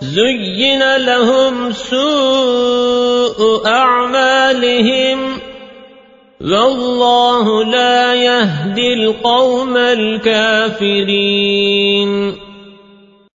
زين لهم سوء أعمالهم والله لا يهدي القوم الكافرين